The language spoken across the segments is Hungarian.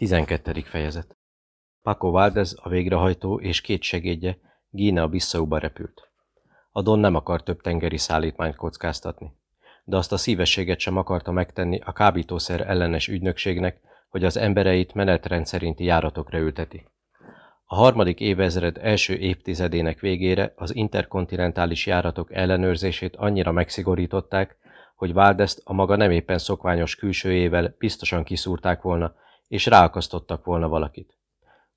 12. fejezet Paco Valdez, a végrehajtó és két segédje Gína Bissauba repült. A Don nem akar több tengeri szállítmányt kockáztatni, de azt a szívességet sem akarta megtenni a kábítószer ellenes ügynökségnek, hogy az embereit menetrend szerinti járatokra ülteti. A harmadik évezred első évtizedének végére az interkontinentális járatok ellenőrzését annyira megszigorították, hogy Valdezt a maga nem éppen szokványos külsőjével biztosan kiszúrták volna, és ráakasztottak volna valakit.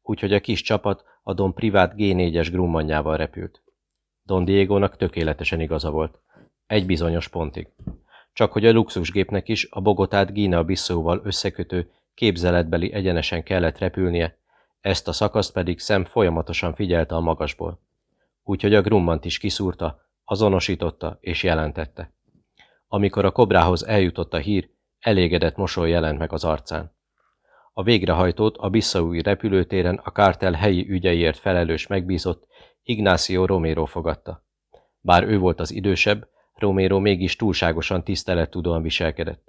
Úgyhogy a kis csapat a Don privát G4-es grummanjával repült. Don Diego-nak tökéletesen igaza volt. Egy bizonyos pontig. Csak hogy a luxusgépnek is a Bogotát Gína Bissóval összekötő képzeletbeli egyenesen kellett repülnie, ezt a szakaszt pedig szem folyamatosan figyelte a magasból. Úgyhogy a grummant is kiszúrta, azonosította és jelentette. Amikor a kobrához eljutott a hír, elégedett mosoly jelent meg az arcán. A végrehajtót a Bissaui repülőtéren a kártel helyi ügyeiért felelős megbízott Ignacio Romero fogadta. Bár ő volt az idősebb, Romero mégis túlságosan tisztelettudóan viselkedett.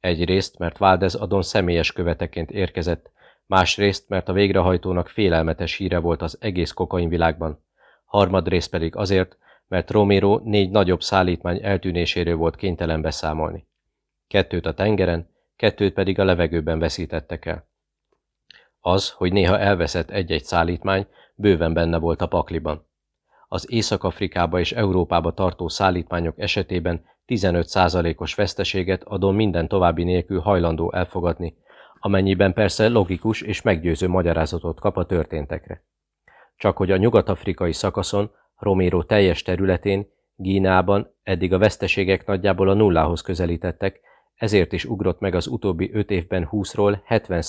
Egyrészt, mert Valdez adon személyes követeként érkezett, másrészt, mert a végrehajtónak félelmetes híre volt az egész kokainvilágban, harmadrészt pedig azért, mert Romero négy nagyobb szállítmány eltűnéséről volt kénytelen beszámolni. Kettőt a tengeren, kettőt pedig a levegőben veszítettek el. Az, hogy néha elveszett egy-egy szállítmány, bőven benne volt a pakliban. Az Észak-Afrikába és Európába tartó szállítmányok esetében 15%-os veszteséget adon minden további nélkül hajlandó elfogadni, amennyiben persze logikus és meggyőző magyarázatot kap a történtekre. Csak hogy a nyugat-afrikai szakaszon, Romero teljes területén, Gínában eddig a veszteségek nagyjából a nullához közelítettek, ezért is ugrott meg az utóbbi öt évben 20-ról 70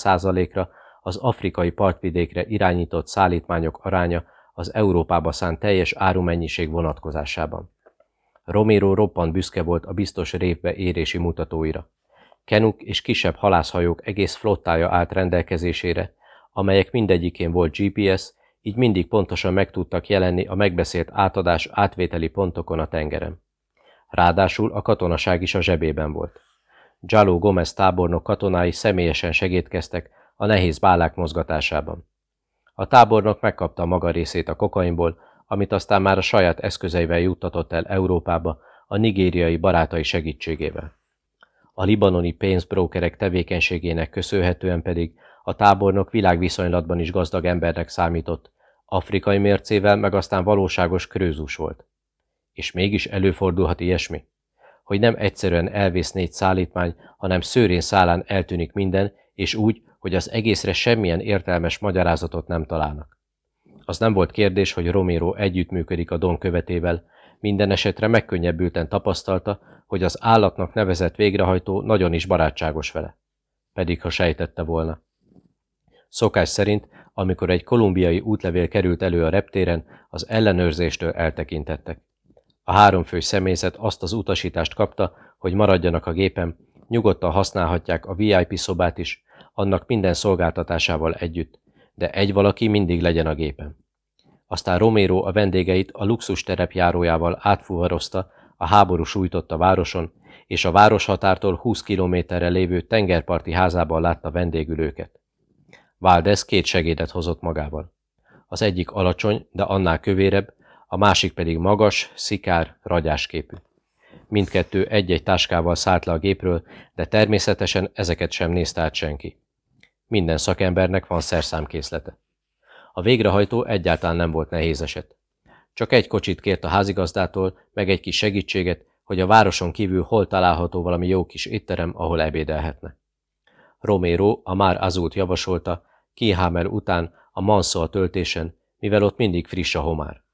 ra az afrikai partvidékre irányított szállítmányok aránya az Európába szánt teljes árumennyiség vonatkozásában. Romero roppant büszke volt a biztos révbe érési mutatóira. Kenuk és kisebb halászhajók egész flottája állt rendelkezésére, amelyek mindegyikén volt GPS, így mindig pontosan meg tudtak jelenni a megbeszélt átadás átvételi pontokon a tengeren. Ráadásul a katonaság is a zsebében volt. Jaló Gomez tábornok katonái személyesen segítkeztek a nehéz bálák mozgatásában. A tábornok megkapta maga részét a kokainból, amit aztán már a saját eszközeivel juttatott el Európába a nigériai barátai segítségével. A libanoni pénzbrókerek tevékenységének köszönhetően pedig a tábornok világviszonylatban is gazdag embernek számított, afrikai mércével meg aztán valóságos krőzus volt. És mégis előfordulhat ilyesmi? Hogy nem egyszerűen elvész négy szállítmány, hanem szőrén szálán eltűnik minden, és úgy, hogy az egészre semmilyen értelmes magyarázatot nem találnak. Az nem volt kérdés, hogy Romero együttműködik a Don követével, minden esetre megkönnyebbülten tapasztalta, hogy az állatnak nevezett végrehajtó nagyon is barátságos vele. Pedig ha sejtette volna. Szokás szerint, amikor egy kolumbiai útlevél került elő a reptéren, az ellenőrzéstől eltekintettek. A háromfős személyzet azt az utasítást kapta, hogy maradjanak a gépen, nyugodtan használhatják a VIP szobát is, annak minden szolgáltatásával együtt, de egy valaki mindig legyen a gépen. Aztán Romero a vendégeit a luxus terepjárójával átfuvarozta, a háború sújtotta városon, és a városhatártól 20 kilométerre lévő tengerparti házában látta vendégülőket. Valdez két segédet hozott magával. Az egyik alacsony, de annál kövérebb, a másik pedig magas, szikár, ragyásképű. Mindkettő egy-egy táskával szállt le a gépről, de természetesen ezeket sem nézte át senki. Minden szakembernek van szerszámkészlete. A végrehajtó egyáltalán nem volt nehéz eset. Csak egy kocsit kért a házigazdától, meg egy kis segítséget, hogy a városon kívül hol található valami jó kis étterem, ahol ebédelhetne. Romero a már azult javasolta, Kihámer után a Mansol töltésen, mivel ott mindig friss a homár.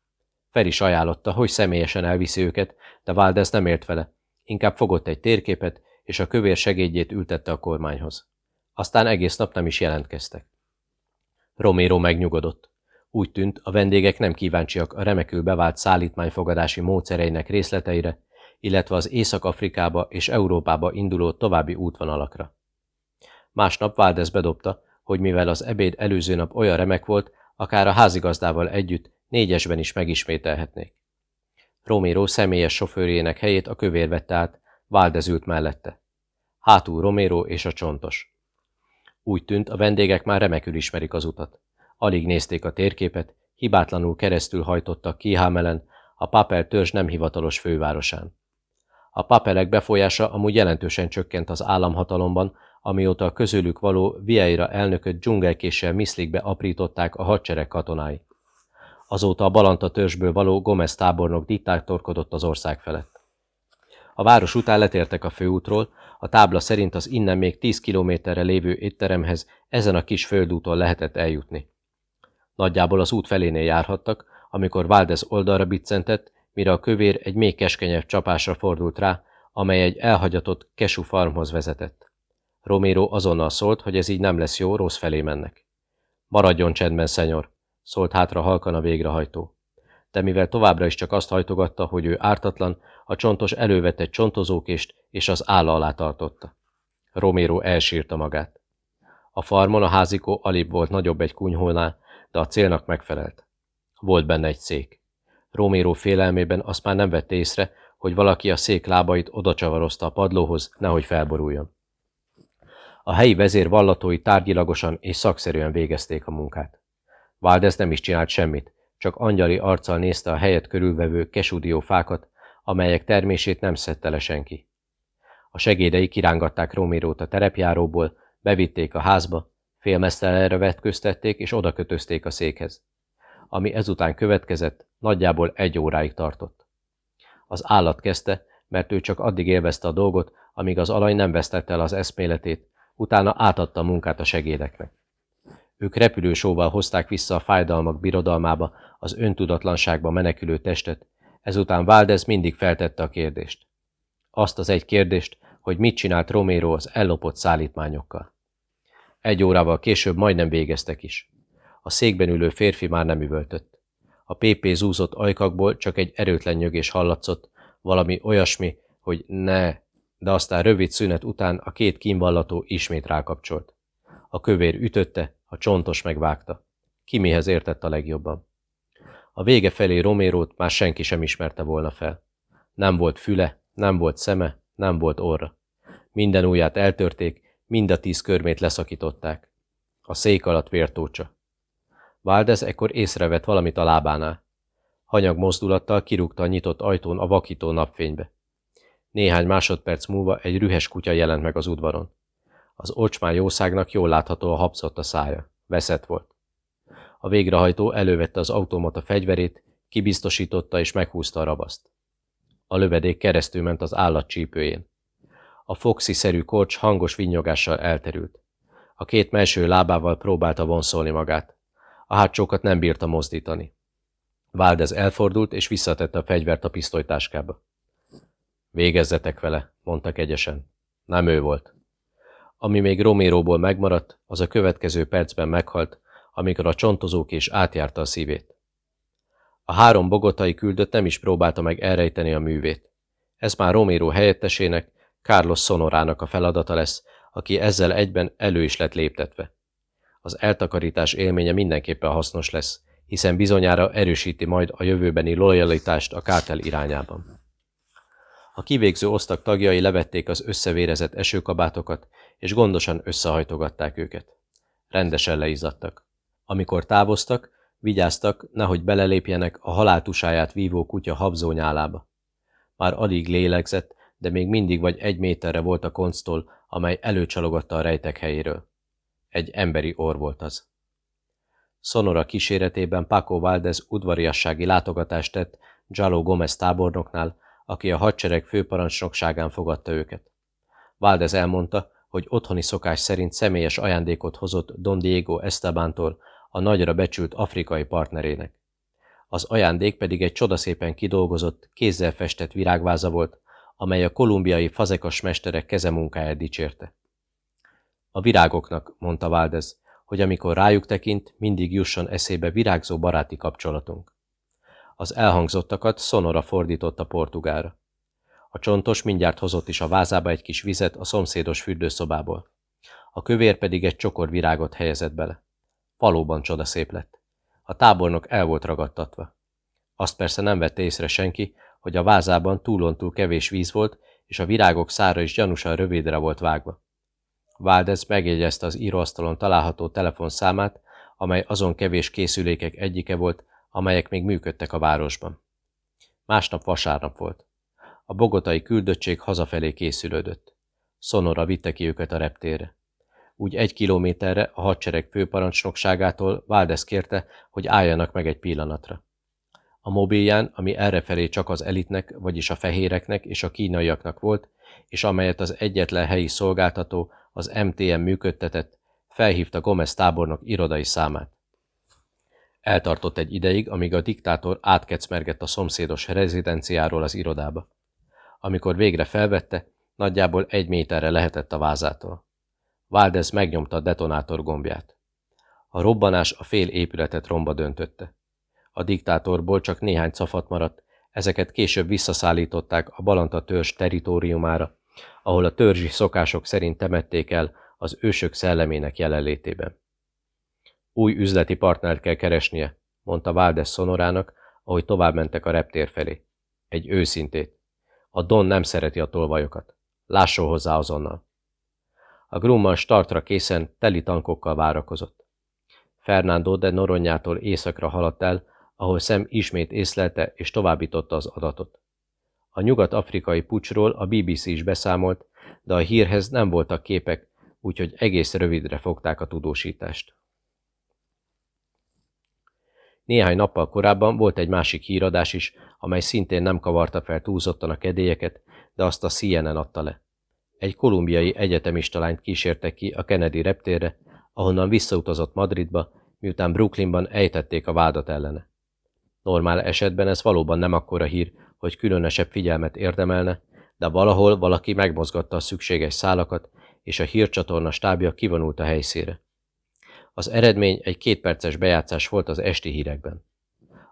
Fel is ajánlotta, hogy személyesen elviszi őket, de Valdez nem ért vele. Inkább fogott egy térképet, és a kövér segédjét ültette a kormányhoz. Aztán egész nap nem is jelentkeztek. Romero megnyugodott. Úgy tűnt, a vendégek nem kíváncsiak a remekül bevált szállítmányfogadási módszereinek részleteire, illetve az Észak-Afrikába és Európába induló további útvonalakra. Másnap Valdez bedobta, hogy mivel az ebéd előző nap olyan remek volt, akár a házigazdával együtt Négyesben is megismételhetnék. Romero személyes sofőrjének helyét a kövér vette át, Valdez ült mellette. Hátul Romero és a csontos. Úgy tűnt, a vendégek már remekül ismerik az utat. Alig nézték a térképet, hibátlanul keresztül hajtottak Kihámelen, a Papel törzs nem hivatalos fővárosán. A papelek befolyása amúgy jelentősen csökkent az államhatalomban, amióta a közülük való Vieira elnököt dzsungelkéssel miszlikbe aprították a hadsereg katonái. Azóta a Balanta törzsből való Gomez tábornok diktátorkodott az ország felett. A város után letértek a főútról, a tábla szerint az innen még 10 kilométerre lévő étteremhez ezen a kis földúton lehetett eljutni. Nagyjából az út felénél járhattak, amikor Valdez oldalra biccentett, mire a kövér egy még keskenyebb csapásra fordult rá, amely egy elhagyatott kesu farmhoz vezetett. Romero azonnal szólt, hogy ez így nem lesz jó, rossz felé mennek. Maradjon csendben, szenyor, szólt hátra halkan a végrehajtó. De mivel továbbra is csak azt hajtogatta, hogy ő ártatlan, a csontos elővett egy csontozókést, és az álla alá tartotta. Romero elsírta magát. A farmon a házikó alig volt nagyobb egy kunyhónál, de a célnak megfelelt. Volt benne egy szék. Romero félelmében azt már nem vette észre, hogy valaki a szék lábait odacsavarozta a padlóhoz, nehogy felboruljon. A helyi vezér vallatói tárgyilagosan és szakszerűen végezték a munkát. Valdez nem is csinált semmit, csak angyali arccal nézte a helyet körülvevő kesudió fákat, amelyek termését nem szedte le senki. A segédei kirángatták Romérót a terepjáróból, bevitték a házba, félmesztelenre vetköztették és odakötözték a székhez. Ami ezután következett, nagyjából egy óráig tartott. Az állat kezdte, mert ő csak addig élvezte a dolgot, amíg az alany nem vesztette el az eszméletét, utána átadta a munkát a segédeknek. Ők repülősóval hozták vissza a fájdalmak birodalmába az öntudatlanságba menekülő testet, ezután Valdez mindig feltette a kérdést. Azt az egy kérdést, hogy mit csinált Romero az ellopott szállítmányokkal. Egy órával később majdnem végeztek is. A székben ülő férfi már nem üvöltött. A PP zúzott ajkakból csak egy erőtlen nyögés hallatszott, valami olyasmi, hogy ne, de aztán rövid szünet után a két kínvallató ismét rákapcsolt. A kövér ütötte, a csontos megvágta. Ki mihez értett a legjobban. A vége felé Romérót már senki sem ismerte volna fel. Nem volt füle, nem volt szeme, nem volt orra. Minden ujját eltörték, mind a tíz körmét leszakították. A szék alatt vértócsa. Valdez ekkor észrevett valamit a lábánál. Hanyag mozdulattal kirúgta a nyitott ajtón a vakító napfénybe. Néhány másodperc múlva egy rühes kutya jelent meg az udvaron. Az ocsmán jószágnak jól látható a habszott a szája. Veszett volt. A végrehajtó elővette az automata fegyverét, kibiztosította és meghúzta a rabaszt. A lövedék keresztül ment az állat csípőjén. A foxi-szerű korcs hangos vinyogással elterült. A két melső lábával próbálta vonszolni magát. A hátsókat nem bírta mozdítani. Váldez elfordult és visszatette a fegyvert a pisztolytáskába. Végezzetek vele, mondta kegyesen. Nem ő volt. Ami még Roméróból megmaradt, az a következő percben meghalt, amikor a csontozók is átjárta a szívét. A három bogotai küldött nem is próbálta meg elrejteni a művét. Ez már Romero helyettesének, Carlos Sonorának a feladata lesz, aki ezzel egyben elő is lett léptetve. Az eltakarítás élménye mindenképpen hasznos lesz, hiszen bizonyára erősíti majd a jövőbeni lojalitást a kártel irányában. A kivégző osztag tagjai levették az összevérezett esőkabátokat, és gondosan összehajtogatták őket. Rendesen leizzadtak. Amikor távoztak, vigyáztak, nehogy belelépjenek a haláltusáját vívó kutya habzónyálába. Már alig lélegzett, de még mindig vagy egy méterre volt a konctól, amely előcsalogatta a rejtek helyéről. Egy emberi orr volt az. Sonora kíséretében Paco Valdez udvariassági látogatást tett Jalo Gomez tábornoknál, aki a hadsereg főparancsnokságán fogadta őket. Valdez elmondta, hogy otthoni szokás szerint személyes ajándékot hozott Don Diego Estebántól, a nagyra becsült afrikai partnerének. Az ajándék pedig egy csodaszépen kidolgozott, kézzel festett virágváza volt, amely a kolumbiai fazekas mesterek kezemunkáját dicsérte. A virágoknak, mondta Valdez, hogy amikor rájuk tekint, mindig jusson eszébe virágzó baráti kapcsolatunk. Az elhangzottakat Sonora fordította portugára. A csontos mindjárt hozott is a vázába egy kis vizet a szomszédos fürdőszobából. A kövér pedig egy csokor virágot helyezett bele. Valóban csodaszép lett. A tábornok el volt ragadtatva. Azt persze nem vette észre senki, hogy a vázában túlontúl kevés víz volt, és a virágok szára is gyanúsan rövidre volt vágva. Valdez megjegyezte az íróasztalon található telefonszámát, amely azon kevés készülékek egyike volt, amelyek még működtek a városban. Másnap vasárnap volt. A bogotai küldöttség hazafelé készülődött. Szonora vitte ki őket a reptérre. Úgy egy kilométerre a hadsereg főparancsnokságától Valdez kérte, hogy álljanak meg egy pillanatra. A mobilján, ami errefelé csak az elitnek, vagyis a fehéreknek és a kínaiaknak volt, és amelyet az egyetlen helyi szolgáltató, az MTM működtetett, felhívta Gomez tábornok irodai számát. Eltartott egy ideig, amíg a diktátor átkecmergett a szomszédos rezidenciáról az irodába. Amikor végre felvette, nagyjából egy méterre lehetett a vázától. Valdez megnyomta a detonátor gombját. A robbanás a fél épületet romba döntötte. A diktátorból csak néhány cafat maradt, ezeket később visszaszállították a Balanta törzs teritoriumára, ahol a törzsi szokások szerint temették el az ősök szellemének jelenlétében. Új üzleti partnert kell keresnie, mondta Valdes Szonorának, ahogy tovább mentek a reptér felé. Egy őszintét. A Don nem szereti a tolvajokat. Lásson hozzá azonnal. A Grumman startra készen teli tankokkal várakozott. Fernando de Noronyától északra haladt el, ahol szem ismét észlelte és továbbította az adatot. A nyugat-afrikai pucsról a BBC is beszámolt, de a hírhez nem voltak képek, úgyhogy egész rövidre fogták a tudósítást. Néhány nappal korábban volt egy másik híradás is, amely szintén nem kavarta fel túlzottan a kedélyeket, de azt a CNN adta le. Egy kolumbiai egyetemista lányt kísértek ki a Kennedy reptérre, ahonnan visszautazott Madridba, miután Brooklynban ejtették a vádat ellene. Normál esetben ez valóban nem akkora hír, hogy különösebb figyelmet érdemelne, de valahol valaki megmozgatta a szükséges szálakat, és a hírcsatorna stábja kivonult a helyszíre. Az eredmény egy kétperces bejátszás volt az esti hírekben.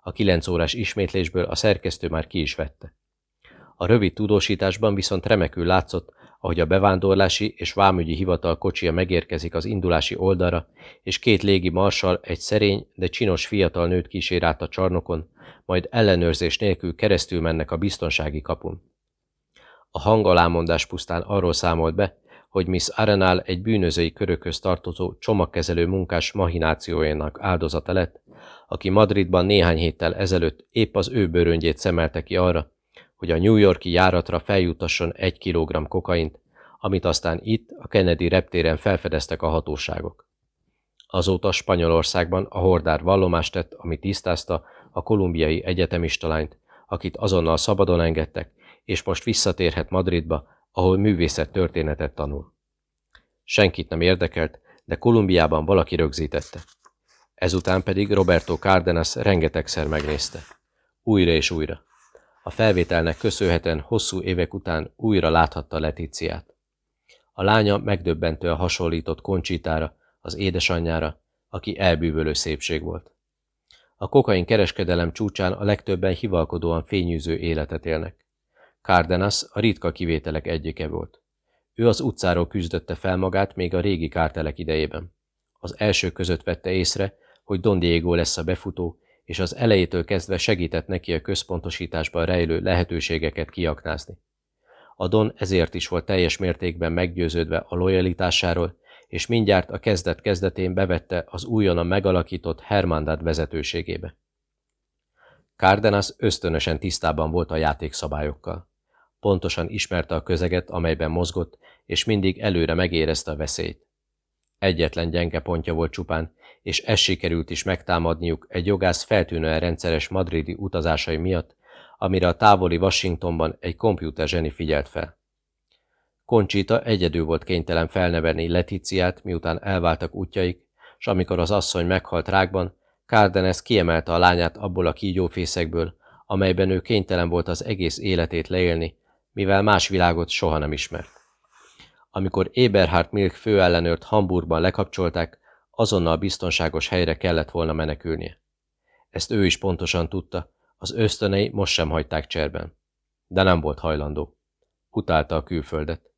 A kilenc órás ismétlésből a szerkesztő már ki is vette. A rövid tudósításban viszont remekül látszott, ahogy a bevándorlási és vámügyi hivatal kocsia megérkezik az indulási oldalra, és két légi marsal egy szerény, de csinos fiatal nőt kísér át a csarnokon, majd ellenőrzés nélkül keresztül mennek a biztonsági kapun. A hangalámondás pusztán arról számolt be, hogy Miss Arenal egy bűnözői körökhöz tartozó csomagkezelő munkás mahinációjának áldozata lett, aki Madridban néhány héttel ezelőtt épp az ő bőröngyét szemelte ki arra, hogy a New Yorki járatra feljutasson egy kilogramm kokaint, amit aztán itt, a Kennedy reptéren felfedeztek a hatóságok. Azóta Spanyolországban a hordár vallomást tett, ami tisztázta a kolumbiai egyetemista lányt, akit azonnal szabadon engedtek, és most visszatérhet Madridba, ahol művészet történetet tanul. Senkit nem érdekelt, de Kolumbiában valaki rögzítette. Ezután pedig Roberto Cárdenas rengetegszer megnézte. Újra és újra. A felvételnek köszönhetően hosszú évek után újra láthatta Letíciát. A lánya megdöbbentően hasonlított Koncsitára, az édesanyjára, aki elbűvölő szépség volt. A kokain kereskedelem csúcsán a legtöbben hivalkodóan fényűző életet élnek. Cárdenas a ritka kivételek egyike volt. Ő az utcáról küzdötte fel magát még a régi kártelek idejében. Az első között vette észre, hogy Don Diego lesz a befutó, és az elejétől kezdve segített neki a központosításban rejlő lehetőségeket kiaknázni. A Don ezért is volt teljes mértékben meggyőződve a lojalitásáról, és mindjárt a kezdet kezdetén bevette az újonnan megalakított Hermandad vezetőségébe. Cárdenas ösztönösen tisztában volt a játékszabályokkal. Pontosan ismerte a közeget, amelyben mozgott, és mindig előre megérezte a veszélyt. Egyetlen gyenge pontja volt csupán, és ez sikerült is megtámadniuk egy jogász feltűnően rendszeres madridi utazásai miatt, amire a távoli Washingtonban egy kompjúter zseni figyelt fel. Koncsita egyedül volt kénytelen felnevelni Leticiát, miután elváltak útjaik, s amikor az asszony meghalt rákban, Cárdenes kiemelte a lányát abból a kígyófészekből, amelyben ő kénytelen volt az egész életét leélni, mivel más világot soha nem ismert. Amikor Eberhard Milk főellenőrt Hamburgban lekapcsolták, azonnal biztonságos helyre kellett volna menekülnie. Ezt ő is pontosan tudta, az ösztönei most sem hagyták cserben. De nem volt hajlandó. Utálta a külföldet.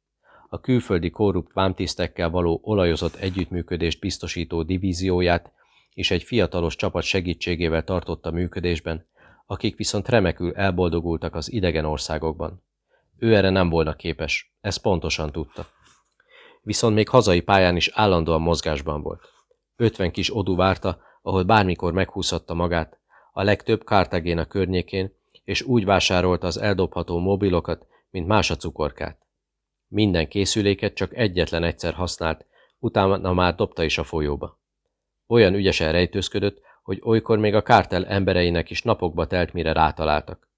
A külföldi korrupt vámtisztekkel való olajozott együttműködést biztosító divízióját és egy fiatalos csapat segítségével tartotta működésben, akik viszont remekül elboldogultak az idegen országokban. Ő erre nem volna képes, ezt pontosan tudta. viszont még hazai pályán is állandóan mozgásban volt. Ötven kis odú várta, ahol bármikor meghúzhatta magát, a legtöbb Kártagéna környékén, és úgy vásárolta az eldobható mobilokat, mint más a cukorkát. Minden készüléket csak egyetlen egyszer használt, utána már dobta is a folyóba. Olyan ügyesen rejtőzködött, hogy olykor még a kártel embereinek is napokba telt, mire rátaláltak.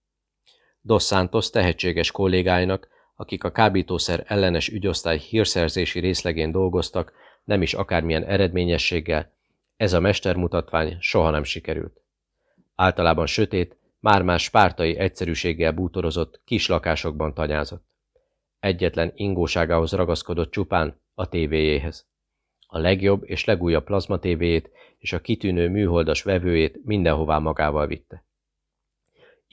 Dos Santos tehetséges kollégáinak, akik a kábítószer ellenes ügyosztály hírszerzési részlegén dolgoztak, nem is akármilyen eredményességgel, ez a mestermutatvány soha nem sikerült. Általában sötét, már-már spártai egyszerűséggel bútorozott, kis lakásokban tanyázott. Egyetlen ingóságához ragaszkodott csupán a tévéjéhez. A legjobb és legújabb plazmatévéjét és a kitűnő műholdas vevőjét mindenhová magával vitte.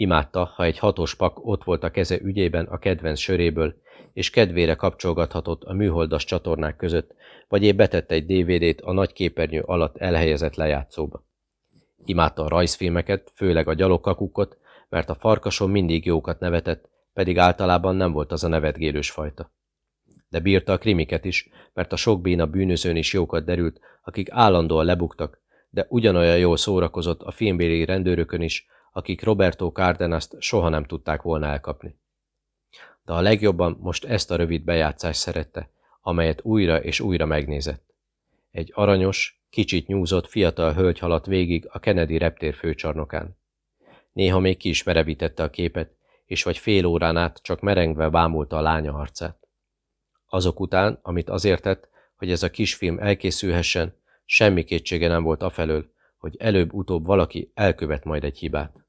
Imádta, ha egy hatos pak ott volt a keze ügyében a kedvenc söréből, és kedvére kapcsolgathatott a műholdas csatornák között, vagy épp betette egy DVD-t a nagy képernyő alatt elhelyezett lejátszóba. Imádta a rajzfilmeket, főleg a gyalogkakukot, mert a farkason mindig jókat nevetett, pedig általában nem volt az a nevetgélős fajta. De bírta a krimiket is, mert a sok béna bűnözőn is jókat derült, akik állandóan lebuktak, de ugyanolyan jól szórakozott a filmbéli rendőrökön is, akik Roberto Cárdenaszt soha nem tudták volna elkapni. De a legjobban most ezt a rövid bejátszást szerette, amelyet újra és újra megnézett. Egy aranyos, kicsit nyúzott fiatal hölgy haladt végig a Kennedy reptér főcsarnokán. Néha még ki is merevítette a képet, és vagy fél órán át csak merengve bámulta a lánya arcát. Azok után, amit azért tett, hogy ez a kisfilm elkészülhessen, semmi kétsége nem volt afelől, hogy előbb-utóbb valaki elkövet majd egy hibát.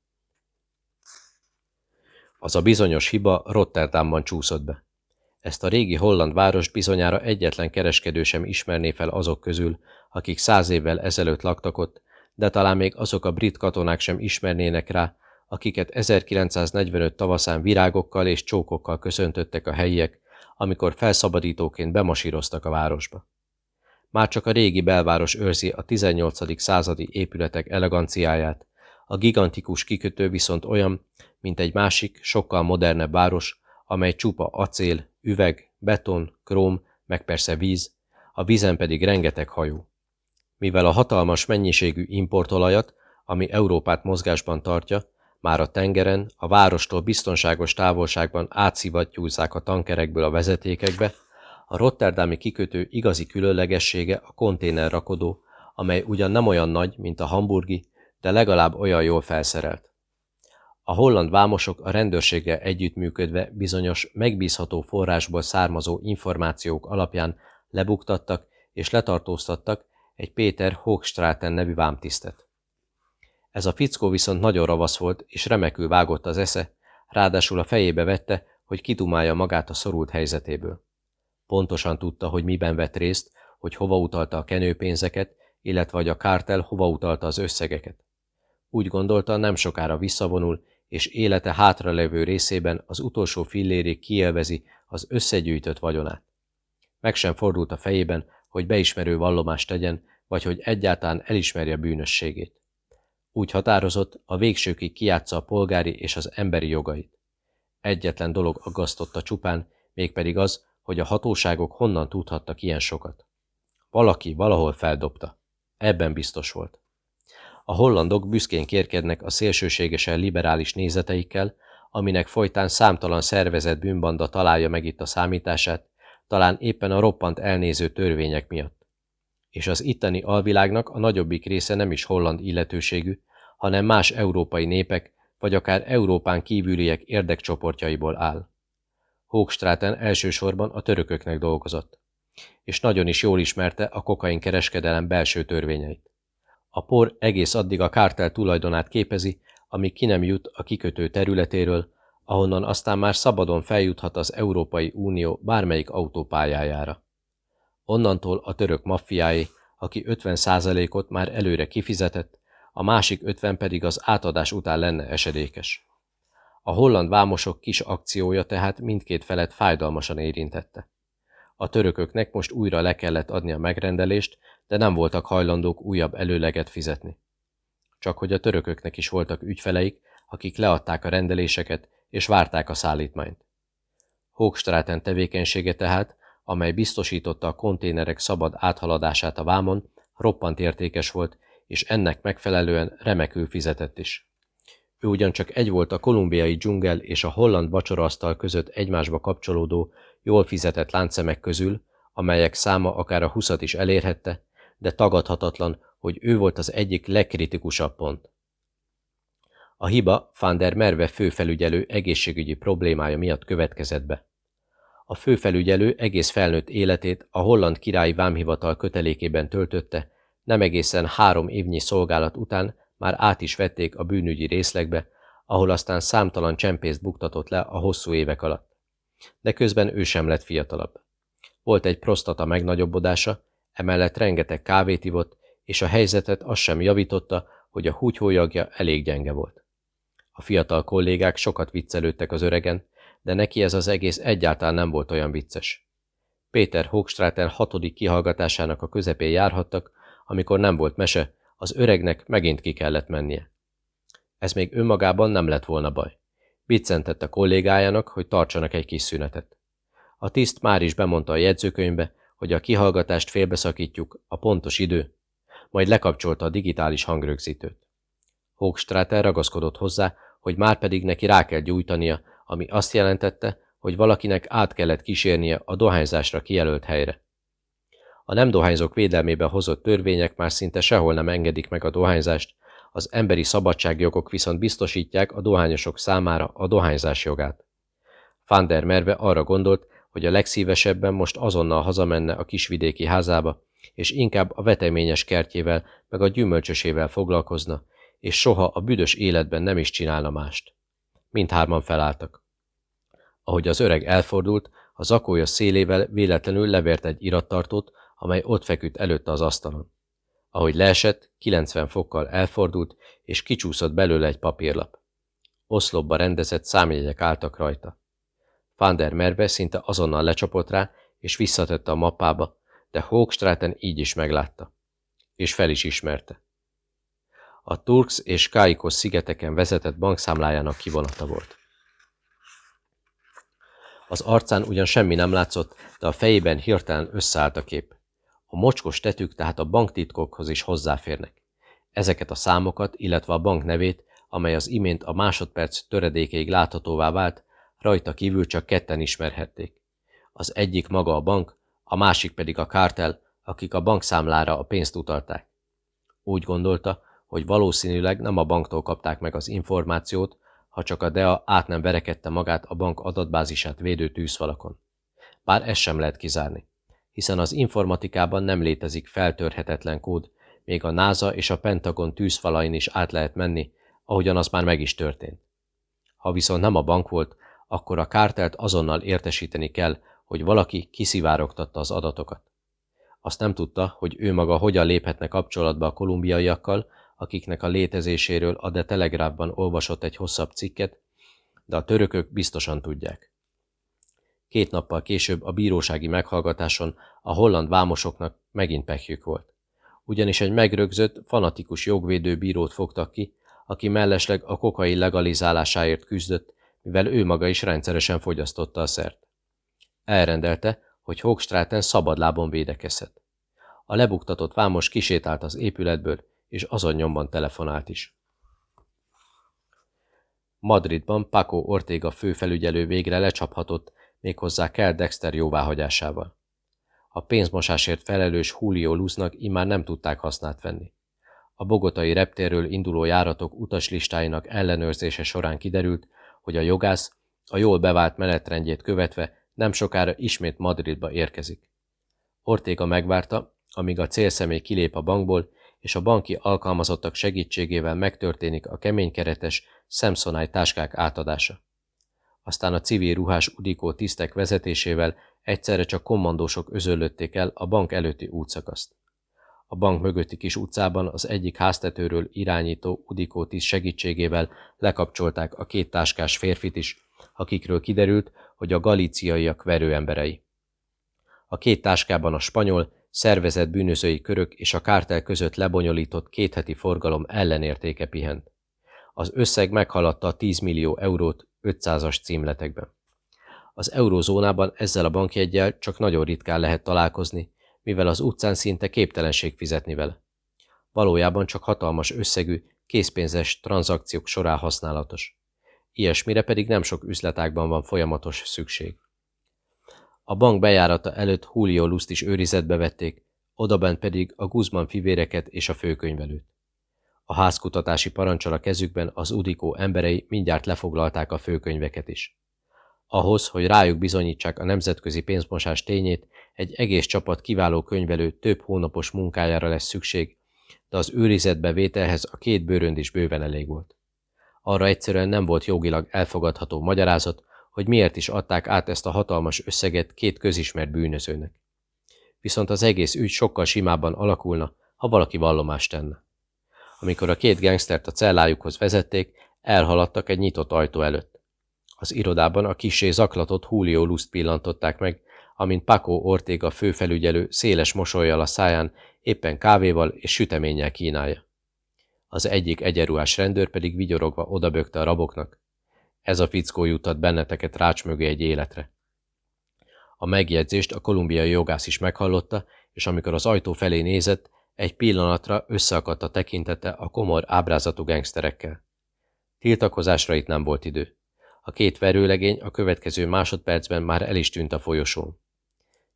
Az a bizonyos hiba Rotterdamban csúszott be. Ezt a régi holland város bizonyára egyetlen kereskedő sem ismerné fel azok közül, akik száz évvel ezelőtt laktak ott, de talán még azok a brit katonák sem ismernének rá, akiket 1945 tavaszán virágokkal és csókokkal köszöntöttek a helyiek, amikor felszabadítóként bemasíroztak a városba. Már csak a régi belváros őrzi a 18. századi épületek eleganciáját, a gigantikus kikötő viszont olyan, mint egy másik, sokkal modernebb város, amely csupa acél, üveg, beton, króm, meg persze víz, a vízen pedig rengeteg hajó. Mivel a hatalmas mennyiségű importolajat, ami Európát mozgásban tartja, már a tengeren, a várostól biztonságos távolságban átszivattyúzzák a tankerekből a vezetékekbe, a Rotterdami kikötő igazi különlegessége a konténerrakodó, amely ugyan nem olyan nagy, mint a hamburgi, de legalább olyan jól felszerelt. A holland vámosok a rendőrséggel együttműködve bizonyos, megbízható forrásból származó információk alapján lebuktattak és letartóztattak egy Péter Hoogstraten nevű vámtisztet. Ez a fickó viszont nagyon ravasz volt, és remekül vágott az esze, ráadásul a fejébe vette, hogy kitumálja magát a szorult helyzetéből. Pontosan tudta, hogy miben vett részt, hogy hova utalta a kenőpénzeket, illetve hogy a kártel hova utalta az összegeket. Úgy gondolta, nem sokára visszavonul, és élete hátralevő részében az utolsó fillérig kielvezi az összegyűjtött vagyonát. Meg sem fordult a fejében, hogy beismerő vallomást tegyen, vagy hogy egyáltalán elismerje bűnösségét. Úgy határozott, a végsőkig kiátsza a polgári és az emberi jogait. Egyetlen dolog aggasztotta csupán, mégpedig az, hogy a hatóságok honnan tudhattak ilyen sokat. Valaki valahol feldobta. Ebben biztos volt. A hollandok büszkén kérkednek a szélsőségesen liberális nézeteikkel, aminek folytán számtalan szervezett bűnbanda találja meg itt a számítását, talán éppen a roppant elnéző törvények miatt. És az itteni alvilágnak a nagyobbik része nem is holland illetőségű, hanem más európai népek, vagy akár Európán kívüliek érdekcsoportjaiból áll. Hoogstraten elsősorban a törököknek dolgozott, és nagyon is jól ismerte a kokain kereskedelem belső törvényeit. A por egész addig a kártel tulajdonát képezi, amíg ki nem jut a kikötő területéről, ahonnan aztán már szabadon feljuthat az Európai Unió bármelyik autópályájára. Onnantól a török maffiái, aki 50%-ot már előre kifizetett, a másik 50 pedig az átadás után lenne esedékes. A holland vámosok kis akciója tehát mindkét felet fájdalmasan érintette. A törököknek most újra le kellett adni a megrendelést, de nem voltak hajlandók újabb előleget fizetni. Csak hogy a törököknek is voltak ügyfeleik, akik leadták a rendeléseket és várták a szállítmányt. Hoogstraten tevékenysége tehát, amely biztosította a konténerek szabad áthaladását a vámon, roppant értékes volt, és ennek megfelelően remekül fizetett is. Ő ugyancsak egy volt a kolumbiai dzsungel és a holland vacsoraasztal között egymásba kapcsolódó, jól fizetett láncszemek közül, amelyek száma akár a huszat is elérhette, de tagadhatatlan, hogy ő volt az egyik legkritikusabb pont. A hiba Van der Merve főfelügyelő egészségügyi problémája miatt következett be. A főfelügyelő egész felnőtt életét a holland királyi vámhivatal kötelékében töltötte, nem egészen három évnyi szolgálat után már át is vették a bűnügyi részlegbe, ahol aztán számtalan csempészt buktatott le a hosszú évek alatt. De közben ő sem lett fiatalabb. Volt egy prostata megnagyobbodása, emellett rengeteg kávét ivott, és a helyzetet az sem javította, hogy a húgyhólyagja elég gyenge volt. A fiatal kollégák sokat viccelődtek az öregen, de neki ez az egész egyáltalán nem volt olyan vicces. Péter Hochstrater hatodik kihallgatásának a közepén járhattak, amikor nem volt mese, az öregnek megint ki kellett mennie. Ez még önmagában nem lett volna baj. Biccentett a kollégájának, hogy tartsanak egy kis szünetet. A tiszt már is bemondta a jegyzőkönyvbe, hogy a kihallgatást félbeszakítjuk, a pontos idő, majd lekapcsolta a digitális hangrögzítőt. Hochstrater ragaszkodott hozzá, hogy már pedig neki rá kell gyújtania, ami azt jelentette, hogy valakinek át kellett kísérnie a dohányzásra kijelölt helyre. A nem dohányzók védelmébe hozott törvények már szinte sehol nem engedik meg a dohányzást, az emberi szabadságjogok viszont biztosítják a dohányosok számára a dohányzás jogát. Van der Merve arra gondolt, hogy a legszívesebben most azonnal hazamenne a kisvidéki házába, és inkább a veteményes kertjével meg a gyümölcsösével foglalkozna, és soha a büdös életben nem is csinálna mást. Mindhárman felálltak. Ahogy az öreg elfordult, a zakója szélével véletlenül levert egy irattartót, amely ott feküdt előtte az asztalon. Ahogy leesett, 90 fokkal elfordult, és kicsúszott belőle egy papírlap. Oszlopba rendezett számjegyek álltak rajta. Van der szinte azonnal lecsapott rá, és visszatette a mappába, de Hoogstraten így is meglátta. És fel is ismerte. A Turks és Kaikos szigeteken vezetett bankszámlájának kivonata volt. Az arcán ugyan semmi nem látszott, de a fejében hirtelen összeállt a kép. A mocskos tetük tehát a banktitkokhoz is hozzáférnek. Ezeket a számokat, illetve a bank nevét, amely az imént a másodperc töredékeig láthatóvá vált, rajta kívül csak ketten ismerhették. Az egyik maga a bank, a másik pedig a kártel, akik a bankszámlára a pénzt utalták. Úgy gondolta, hogy valószínűleg nem a banktól kapták meg az információt, ha csak a DEA át nem verekedte magát a bank adatbázisát védő tűzfalakon. Bár ezt sem lehet kizárni hiszen az informatikában nem létezik feltörhetetlen kód, még a NASA és a Pentagon tűzfalain is át lehet menni, ahogyan az már meg is történt. Ha viszont nem a bank volt, akkor a kártelt azonnal értesíteni kell, hogy valaki kiszivárogtatta az adatokat. Azt nem tudta, hogy ő maga hogyan léphetne kapcsolatba a kolumbiaiakkal, akiknek a létezéséről a The Telegraphban olvasott egy hosszabb cikket, de a törökök biztosan tudják. Két nappal később a bírósági meghallgatáson a holland vámosoknak megint pekjük volt. Ugyanis egy megrögzött, fanatikus jogvédő bírót fogtak ki, aki mellesleg a kokai legalizálásáért küzdött, mivel ő maga is rendszeresen fogyasztotta a szert. Elrendelte, hogy Hoogstraten szabadlábon védekezhet. A lebuktatott vámos kisétált az épületből, és azon nyomban telefonált is. Madridban Paco Ortega főfelügyelő végre lecsaphatott, méghozzá kell Dexter jóváhagyásával. A pénzmosásért felelős Julio Luznak immár nem tudták hasznát venni. A bogotai reptérről induló járatok utaslistáinak ellenőrzése során kiderült, hogy a jogász a jól bevált menetrendjét követve nem sokára ismét Madridba érkezik. Ortéga megvárta, amíg a célszemély kilép a bankból, és a banki alkalmazottak segítségével megtörténik a keménykeretes Samsonite táskák átadása aztán a civil ruhás udikó tisztek vezetésével egyszerre csak kommandósok özöllötték el a bank előtti útszakaszt. A bank mögötti kis utcában az egyik háztetőről irányító udikó tiszt segítségével lekapcsolták a két táskás férfit is, akikről kiderült, hogy a galíciaiak verőemberei. A két táskában a spanyol, szervezett bűnözői körök és a kártel között lebonyolított kétheti forgalom ellenértéke pihent. Az összeg meghaladta a 10 millió eurót 500-as címletekben. Az eurózónában ezzel a bankjegyel csak nagyon ritkán lehet találkozni, mivel az utcán szinte képtelenség fizetni vele. Valójában csak hatalmas összegű, készpénzes tranzakciók során használatos. Ilyesmire pedig nem sok üzletákban van folyamatos szükség. A bank bejárata előtt Julio Luszt is őrizetbe vették, odabent pedig a Guzman fivéreket és a főkönyvelőt. A házkutatási parancsal a kezükben az Udikó emberei mindjárt lefoglalták a főkönyveket is. Ahhoz, hogy rájuk bizonyítsák a nemzetközi pénzmosás tényét, egy egész csapat kiváló könyvelő több hónapos munkájára lesz szükség, de az őrizetbe vételhez a két bőrönd is bőven elég volt. Arra egyszerűen nem volt jogilag elfogadható magyarázat, hogy miért is adták át ezt a hatalmas összeget két közismert bűnözőnek. Viszont az egész ügy sokkal simábban alakulna, ha valaki vallomást tenne. Amikor a két gangstert a cellájukhoz vezették, elhaladtak egy nyitott ajtó előtt. Az irodában a kisé zaklatott Julio Luszt pillantották meg, amint Paco Ortega főfelügyelő széles mosolyjal a száján éppen kávéval és süteménnyel kínálja. Az egyik egyenruhás rendőr pedig vigyorogva odabökte a raboknak. Ez a fickó jutott benneteket rács mögé egy életre. A megjegyzést a kolumbiai jogász is meghallotta, és amikor az ajtó felé nézett, egy pillanatra összeakadt a tekintete a komor ábrázatú gengszterekkel. Tiltakozásra itt nem volt idő. A két verőlegény a következő másodpercben már el is tűnt a folyosón.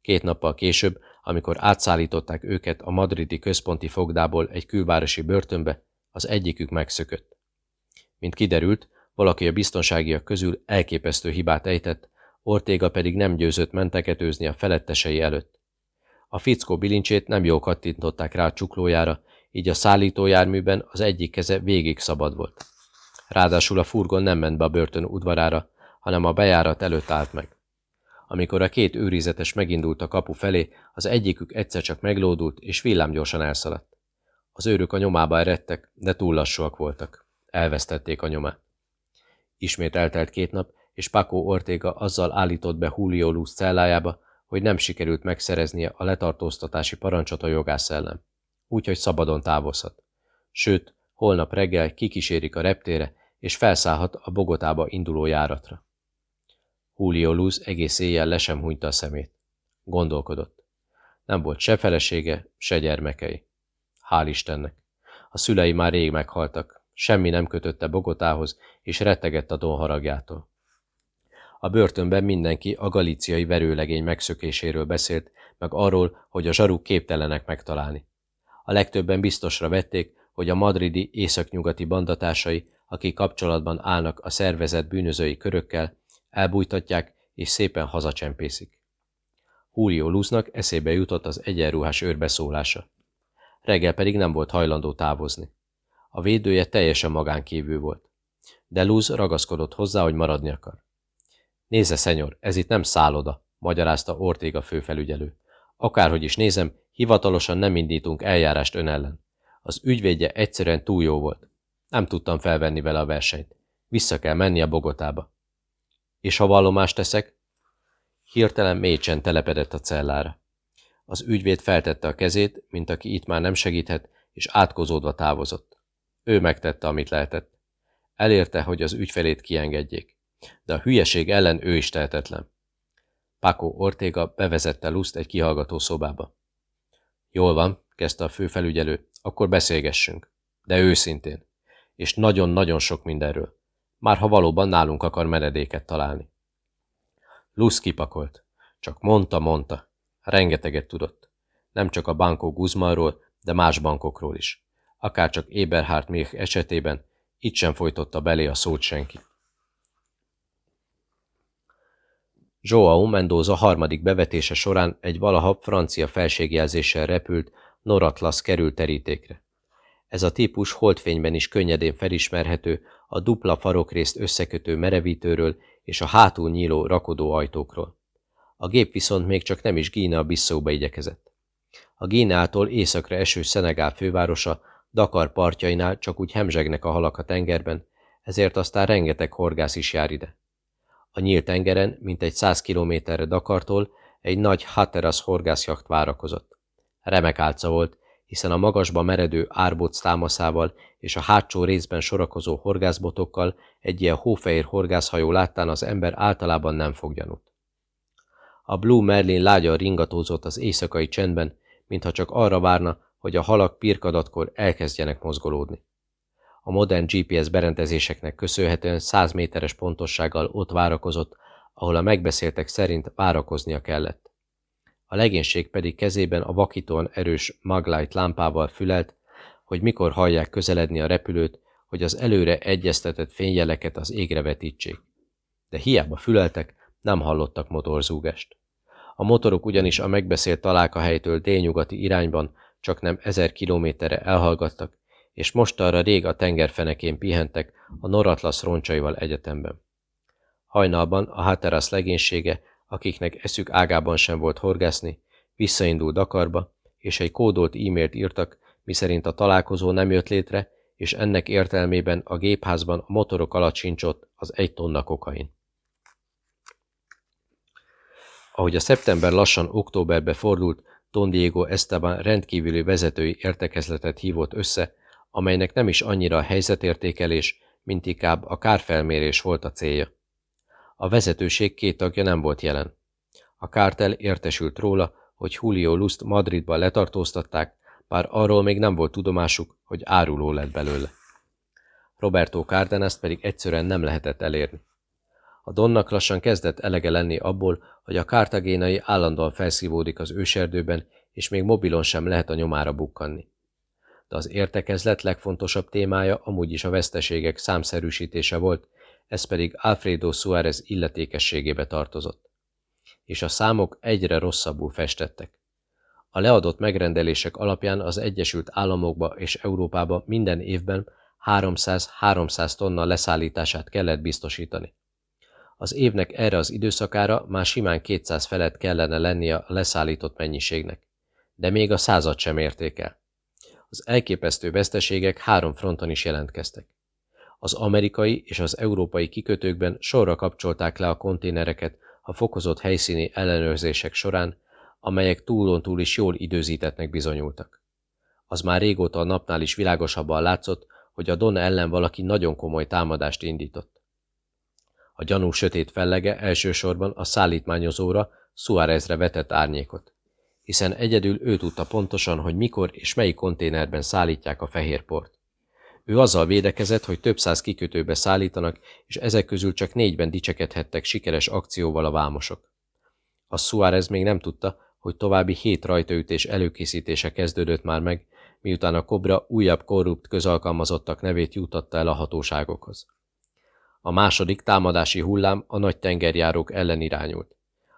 Két nappal később, amikor átszállították őket a madridi központi fogdából egy külvárosi börtönbe, az egyikük megszökött. Mint kiderült, valaki a biztonságiak közül elképesztő hibát ejtett, Ortéga pedig nem győzött menteketőzni a felettesei előtt. A fickó bilincsét nem jól kattintották rá a csuklójára, így a szállítójárműben az egyik keze végig szabad volt. Ráadásul a furgon nem ment be a börtön udvarára, hanem a bejárat előtt állt meg. Amikor a két őrizetes megindult a kapu felé, az egyikük egyszer csak meglódult, és villámgyorsan elszaladt. Az őrök a nyomába eredtek, de túl lassúak voltak. Elvesztették a nyomát. Ismét eltelt két nap, és Paco Ortega azzal állított be Julio Luz cellájába, hogy nem sikerült megszereznie a letartóztatási parancsot a jogász ellen. Úgyhogy szabadon távozhat. Sőt, holnap reggel kikísérik a reptére, és felszállhat a Bogotába induló járatra. Julio Luz egész éjjel le sem hunyta a szemét. Gondolkodott. Nem volt se felesége, se gyermekei. Hál' Istennek. A szülei már rég meghaltak, semmi nem kötötte Bogotához, és rettegett a haragjától. A börtönben mindenki a galíciai verőlegény megszökéséről beszélt, meg arról, hogy a zsaruk képtelenek megtalálni. A legtöbben biztosra vették, hogy a madridi északnyugati bandatársai, akik kapcsolatban állnak a szervezet bűnözői körökkel, elbújtatják és szépen hazacsempészik. Julio Luznak eszébe jutott az egyenruhás őrbeszólása. Reggel pedig nem volt hajlandó távozni. A védője teljesen magánkívül volt. De Luz ragaszkodott hozzá, hogy maradni akar. Nézze, szenyor, ez itt nem szálloda, magyarázta Ortéga főfelügyelő. Akárhogy is nézem, hivatalosan nem indítunk eljárást ön ellen. Az ügyvédje egyszerűen túl jó volt. Nem tudtam felvenni vele a versenyt. Vissza kell menni a Bogotába. És ha vallomást teszek? Hirtelen mécsen telepedett a cellára. Az ügyvéd feltette a kezét, mint aki itt már nem segíthet, és átkozódva távozott. Ő megtette, amit lehetett. Elérte, hogy az ügyfelét kiengedjék. De a hülyeség ellen ő is tehetetlen. Paco Ortega bevezette Luszt egy kihallgató szobába. Jól van, kezdte a főfelügyelő, akkor beszélgessünk. De őszintén. És nagyon-nagyon sok mindenről. Már ha valóban nálunk akar menedéket találni. Lusz kipakolt. Csak mondta, mondta. Rengeteget tudott. Nem csak a bankó Guzmanról, de más bankokról is. Akár csak Eberhard Milch esetében, itt sem folytotta belé a szót senki. Joao Mendoza harmadik bevetése során egy valaha francia felségjelzéssel repült Noratlas került terítékre. Ez a típus holdfényben is könnyedén felismerhető a dupla farokrészt összekötő merevítőről és a hátul nyíló rakodó ajtókról. A gép viszont még csak nem is Gína Bissauba igyekezett. A Gínától északra eső Szenegál fővárosa Dakar partjainál csak úgy hemzsegnek a halak a tengerben, ezért aztán rengeteg horgász is jár ide. A nyílt tengeren, mint egy száz kilométerre Dakartól, egy nagy Hatteras horgászjacht várakozott. Remek álca volt, hiszen a magasba meredő árbóc támaszával és a hátsó részben sorakozó horgászbotokkal egy ilyen hófehér horgászhajó láttán az ember általában nem fog. A Blue Merlin lágyan ringatózott az éjszakai csendben, mintha csak arra várna, hogy a halak pirkadatkor elkezdjenek mozgolódni. A modern GPS berendezéseknek köszönhetően 100 méteres pontossággal ott várakozott, ahol a megbeszéltek szerint várakoznia kellett. A legénység pedig kezében a vakítóan erős maglight lámpával fülelt, hogy mikor hallják közeledni a repülőt, hogy az előre egyeztetett fényjeleket az égre vetítsék. De hiába füleltek, nem hallottak motorzúgást. A motorok ugyanis a megbeszélt találkahelytől délnyugati irányban csak nem ezer kilométerre elhallgattak, és mostanra rég a tengerfenekén pihentek a Noratlasz roncsaival egyetemben. Hajnalban a Hatteras legénysége, akiknek eszük ágában sem volt horgászni, visszaindult Dakarba, és egy kódolt e-mailt írtak, miszerint a találkozó nem jött létre, és ennek értelmében a gépházban a motorok alatt sincs ott az egy tonna kokain. Ahogy a szeptember lassan októberbe fordult, Don Diego Esteban rendkívüli vezetői értekezletet hívott össze, amelynek nem is annyira a helyzetértékelés, mint inkább a kárfelmérés volt a célja. A vezetőség két tagja nem volt jelen. A kártel értesült róla, hogy Julio Lust Madridba letartóztatták, bár arról még nem volt tudomásuk, hogy áruló lett belőle. Roberto Cárdenas pedig egyszerűen nem lehetett elérni. A Donnak lassan kezdett elege lenni abból, hogy a kártagénai állandóan felszívódik az őserdőben, és még mobilon sem lehet a nyomára bukkanni. De az értekezlet legfontosabb témája amúgy is a veszteségek számszerűsítése volt, ez pedig Alfredo Suárez illetékességébe tartozott. És a számok egyre rosszabbul festettek. A leadott megrendelések alapján az Egyesült Államokba és Európába minden évben 300-300 tonna leszállítását kellett biztosítani. Az évnek erre az időszakára már simán 200 felett kellene lennie a leszállított mennyiségnek, de még a század sem érték el. Az elképesztő veszteségek három fronton is jelentkeztek. Az amerikai és az európai kikötőkben sorra kapcsolták le a konténereket a fokozott helyszíni ellenőrzések során, amelyek túlon túl is jól időzítetnek bizonyultak. Az már régóta a napnál is világosabban látszott, hogy a Don ellen valaki nagyon komoly támadást indított. A gyanú sötét fellege elsősorban a szállítmányozóra, Suárezre vetett árnyékot, hiszen egyedül ő tudta pontosan, hogy mikor és melyik konténerben szállítják a fehérport. Ő azzal védekezett, hogy több száz kikötőbe szállítanak, és ezek közül csak négyben dicsekedhettek sikeres akcióval a vámosok. A Suárez még nem tudta, hogy további hét rajtaütés előkészítése kezdődött már meg, miután a Kobra újabb korrupt közalkalmazottak nevét jutatta el a hatóságokhoz. A második támadási hullám a nagy tengerjárók ellen irányult.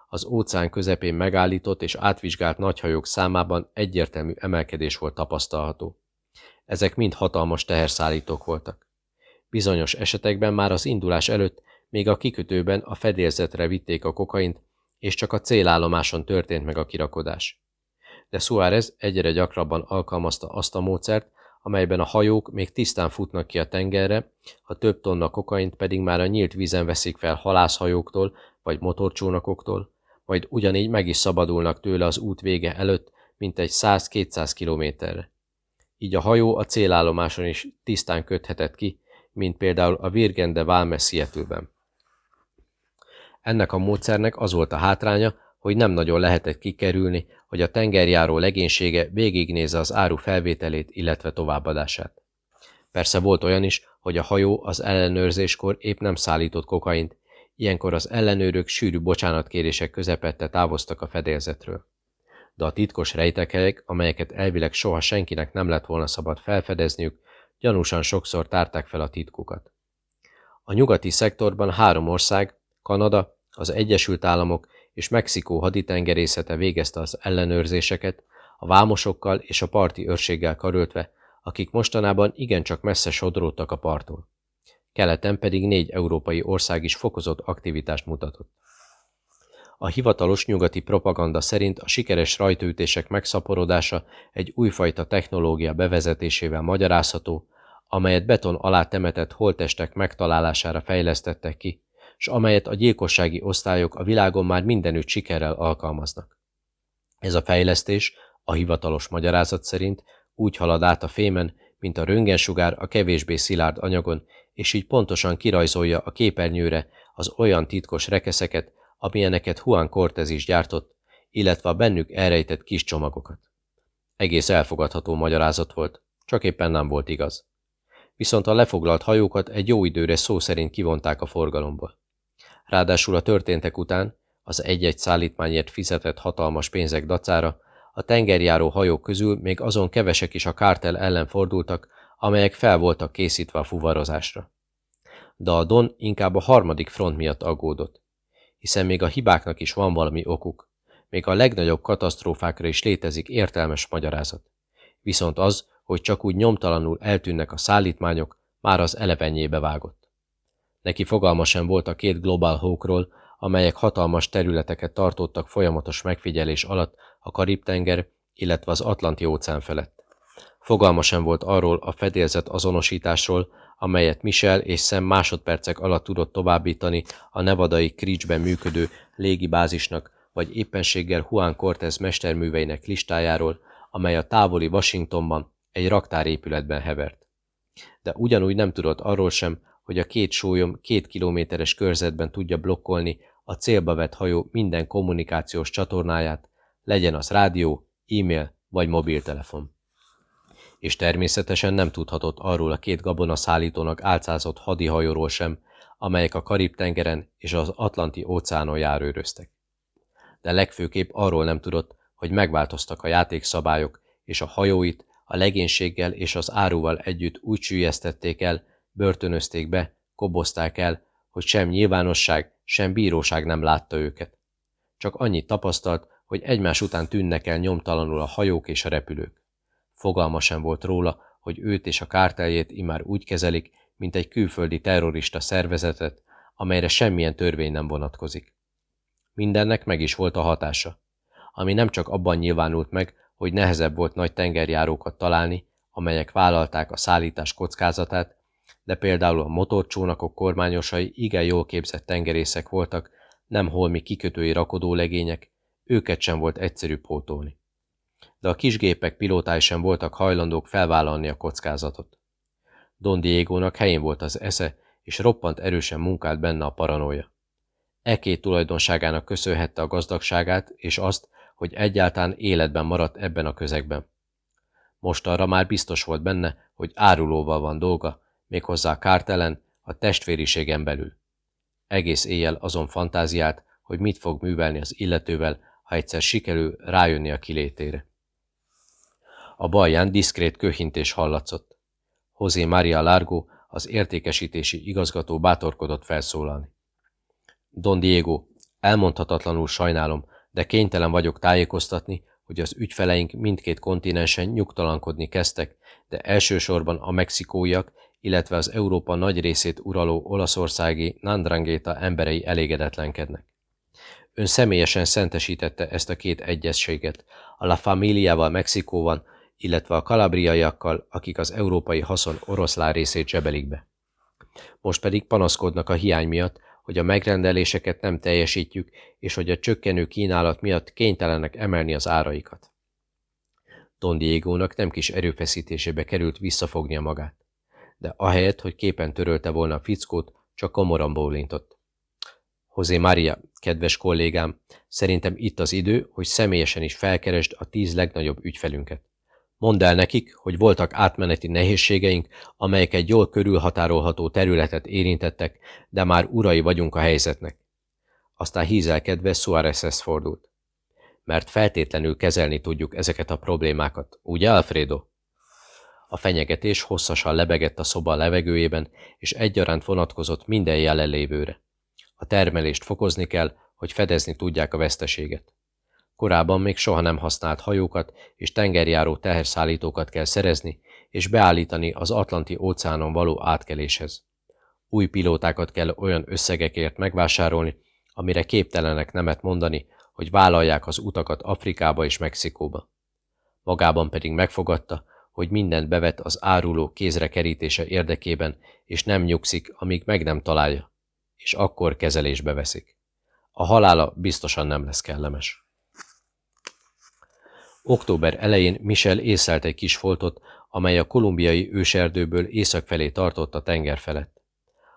Az óceán közepén megállított és átvizsgált nagyhajók számában egyértelmű emelkedés volt tapasztalható. Ezek mind hatalmas teherszállítók voltak. Bizonyos esetekben már az indulás előtt még a kikötőben a fedélzetre vitték a kokaint, és csak a célállomáson történt meg a kirakodás. De Suárez egyre gyakrabban alkalmazta azt a módszert, amelyben a hajók még tisztán futnak ki a tengerre, a több tonna kokaint pedig már a nyílt vízen veszik fel halászhajóktól vagy motorcsónakoktól, majd ugyanígy meg is szabadulnak tőle az út vége előtt, mint egy 100-200 kilométerre. Így a hajó a célállomáson is tisztán köthetett ki, mint például a Virgen de Valmes Seattle-ben. Ennek a módszernek az volt a hátránya, hogy nem nagyon lehetett kikerülni, hogy a tengerjáró legénysége végignézze az áru felvételét, illetve továbbadását. Persze volt olyan is, hogy a hajó az ellenőrzéskor épp nem szállított kokaint, ilyenkor az ellenőrök sűrű bocsánatkérések közepette távoztak a fedélzetről. De a titkos rejtekhelyek, amelyeket elvileg soha senkinek nem lett volna szabad felfedezniük, gyanúsan sokszor tárták fel a titkukat. A nyugati szektorban három ország, Kanada, az Egyesült Államok és Mexikó haditengerészete végezte az ellenőrzéseket, a vámosokkal és a parti őrséggel karöltve, akik mostanában igencsak messze sodródtak a parttól. Keleten pedig négy európai ország is fokozott aktivitást mutatott. A hivatalos nyugati propaganda szerint a sikeres rajtőütések megszaporodása egy újfajta technológia bevezetésével magyarázható, amelyet beton alá temetett holtestek megtalálására fejlesztettek ki, és amelyet a gyilkossági osztályok a világon már mindenütt sikerrel alkalmaznak. Ez a fejlesztés, a hivatalos magyarázat szerint, Úgy halad át a fémen, mint a röntgensugár a kevésbé szilárd anyagon, és így pontosan kirajzolja a képernyőre az olyan titkos rekeszeket, amilyeneket Juan Cortez is gyártott, illetve a bennük elrejtett kis csomagokat. Egész elfogadható magyarázat volt, csak éppen nem volt igaz. Viszont a lefoglalt hajókat egy jó időre szó szerint kivonták a forgalomba. Ráadásul a történtek után, az egy-egy szállítmányért fizetett hatalmas pénzek dacára, a tengerjáró hajók közül még azon kevesek is a kártel ellen fordultak, amelyek fel voltak készítve a fuvarozásra. De a Don inkább a harmadik front miatt aggódott, hiszen még a hibáknak is van valami okuk, még a legnagyobb katasztrófákra is létezik értelmes magyarázat. Viszont az, hogy csak úgy nyomtalanul eltűnnek a szállítmányok, már az elevenyébe vágott. Neki fogalma sem volt a két Global Hawkról, amelyek hatalmas területeket tartottak folyamatos megfigyelés alatt a Karib-tenger, illetve az Atlanti-óceán felett. Fogalma sem volt arról a fedélzet azonosításról, amelyet Michel és Sam másodpercek alatt tudott továbbítani a nevadai Creechben működő légibázisnak, vagy éppenséggel Juan Cortez mesterműveinek listájáról, amely a távoli Washingtonban egy raktárépületben hevert. De ugyanúgy nem tudott arról sem, hogy a két sólyom két kilométeres körzetben tudja blokkolni a célba vett hajó minden kommunikációs csatornáját, legyen az rádió, e-mail vagy mobiltelefon. És természetesen nem tudhatott arról a két gabonaszállítónak álcázott hadihajóról sem, amelyek a Karib-tengeren és az Atlanti-óceánon járőröztek. De legfőképp arról nem tudott, hogy megváltoztak a játékszabályok, és a hajóit a legénységgel és az áruval együtt úgy sűjesztették el, börtönözték be, kobozták el, hogy sem nyilvánosság, sem bíróság nem látta őket. Csak annyit tapasztalt, hogy egymás után tűnnek el nyomtalanul a hajók és a repülők. Fogalma sem volt róla, hogy őt és a kárteljét imár úgy kezelik, mint egy külföldi terrorista szervezetet, amelyre semmilyen törvény nem vonatkozik. Mindennek meg is volt a hatása, ami nem csak abban nyilvánult meg, hogy nehezebb volt nagy tengerjárókat találni, amelyek vállalták a szállítás kockázatát, de például a motorcsónakok kormányosai igen jól képzett tengerészek voltak, nem holmi kikötői rakodólegények, őket sem volt egyszerű pótolni. De a kisgépek pilótái sem voltak hajlandók felvállalni a kockázatot. Don Diego-nak helyén volt az esze, és roppant erősen munkált benne a paranója. E két tulajdonságának köszönhette a gazdagságát, és azt, hogy egyáltalán életben maradt ebben a közegben. Most arra már biztos volt benne, hogy árulóval van dolga, méghozzá kártelen, a testvériségen belül. Egész éjjel azon fantáziát, hogy mit fog művelni az illetővel, ha egyszer sikerül rájönni a kilétére. A balján diszkrét köhintés hallatszott. José Maria Largo, az értékesítési igazgató bátorkodott felszólalni. Don Diego, elmondhatatlanul sajnálom, de kénytelen vagyok tájékoztatni, hogy az ügyfeleink mindkét kontinensen nyugtalankodni kezdtek, de elsősorban a mexikóiak, illetve az Európa nagy részét uraló olaszországi Nandrangéta emberei elégedetlenkednek. Ön személyesen szentesítette ezt a két egyességet, a La Familiával Mexikóban, illetve a kalabriaiakkal, akik az európai haszon oroszlán részét zsebelik be. Most pedig panaszkodnak a hiány miatt, hogy a megrendeléseket nem teljesítjük, és hogy a csökkenő kínálat miatt kénytelenek emelni az áraikat. Don Diego-nak nem kis erőfeszítésébe került visszafognia magát, de ahelyett, hogy képen törölte volna a fickót, csak komoran bólintott. José Maria, kedves kollégám, szerintem itt az idő, hogy személyesen is felkeresd a tíz legnagyobb ügyfelünket. Mondd el nekik, hogy voltak átmeneti nehézségeink, amelyek egy jól körülhatárolható területet érintettek, de már urai vagyunk a helyzetnek. Aztán hízelkedve Suárezhez fordult. Mert feltétlenül kezelni tudjuk ezeket a problémákat, ugye Alfredo? A fenyegetés hosszasan lebegett a szoba levegőjében, és egyaránt vonatkozott minden jelenlévőre. A termelést fokozni kell, hogy fedezni tudják a veszteséget. Korábban még soha nem használt hajókat és tengerjáró teherszállítókat kell szerezni és beállítani az Atlanti óceánon való átkeléshez. Új pilótákat kell olyan összegekért megvásárolni, amire képtelenek nemet mondani, hogy vállalják az utakat Afrikába és Mexikóba. Magában pedig megfogadta, hogy mindent bevet az áruló kézre kerítése érdekében, és nem nyugszik, amíg meg nem találja, és akkor kezelésbe veszik. A halála biztosan nem lesz kellemes. Október elején Michel észelt egy kis foltot, amely a kolumbiai őserdőből észak felé tartott a tenger felett.